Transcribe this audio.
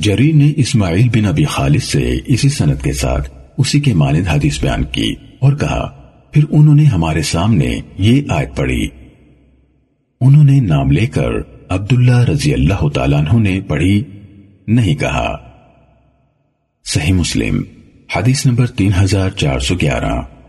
جری نے اسماعیل بن ابی خالد سے اسی سنت کے ساتھ اسی کے مانند حدیث بیان کی اور کہا، پھر انہوں نے ہمارے سامنے یہ آیت پڑھی۔ انہوں نے نام لے کر عبداللہ رضی اللہ تعالیٰ عنہ نے پڑھی، نہیں کہا۔ صحیح مسلم، حدیث نمبر تین ہزار چار سو گیارہ۔